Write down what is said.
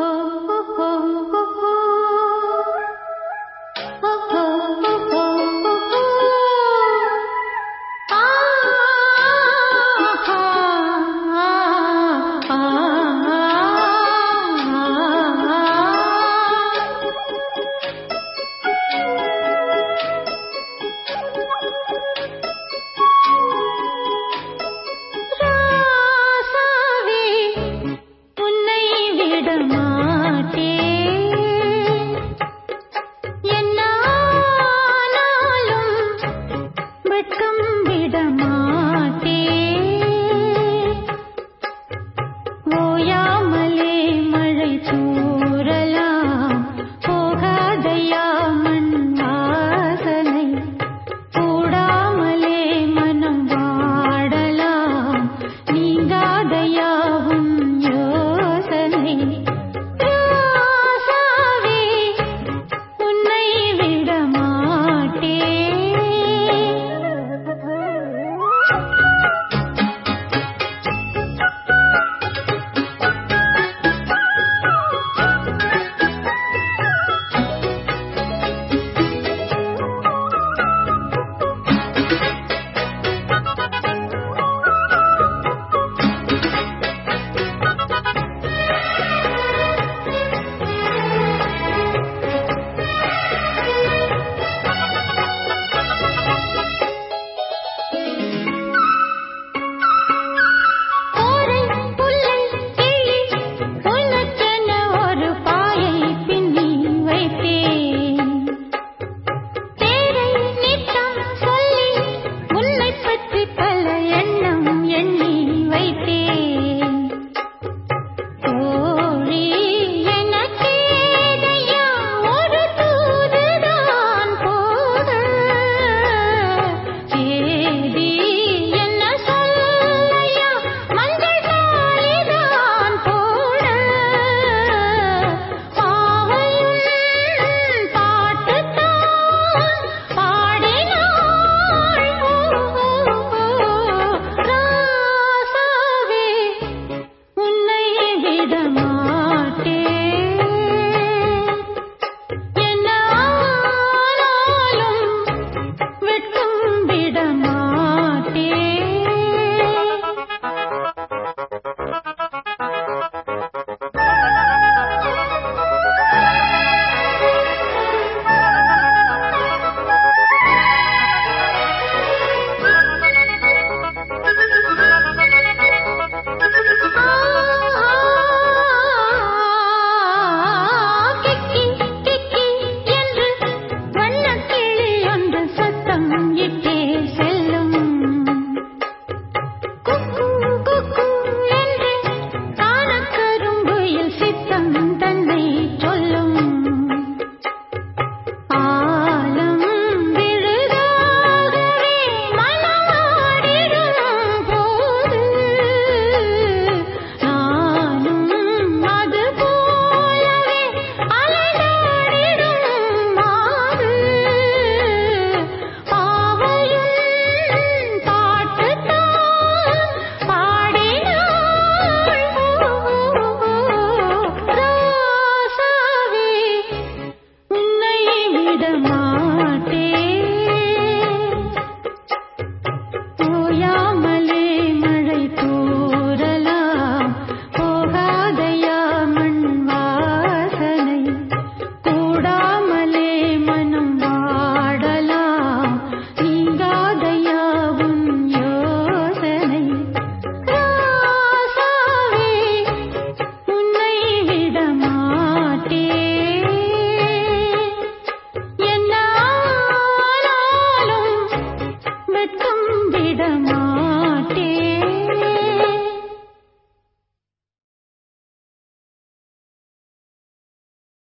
Oh.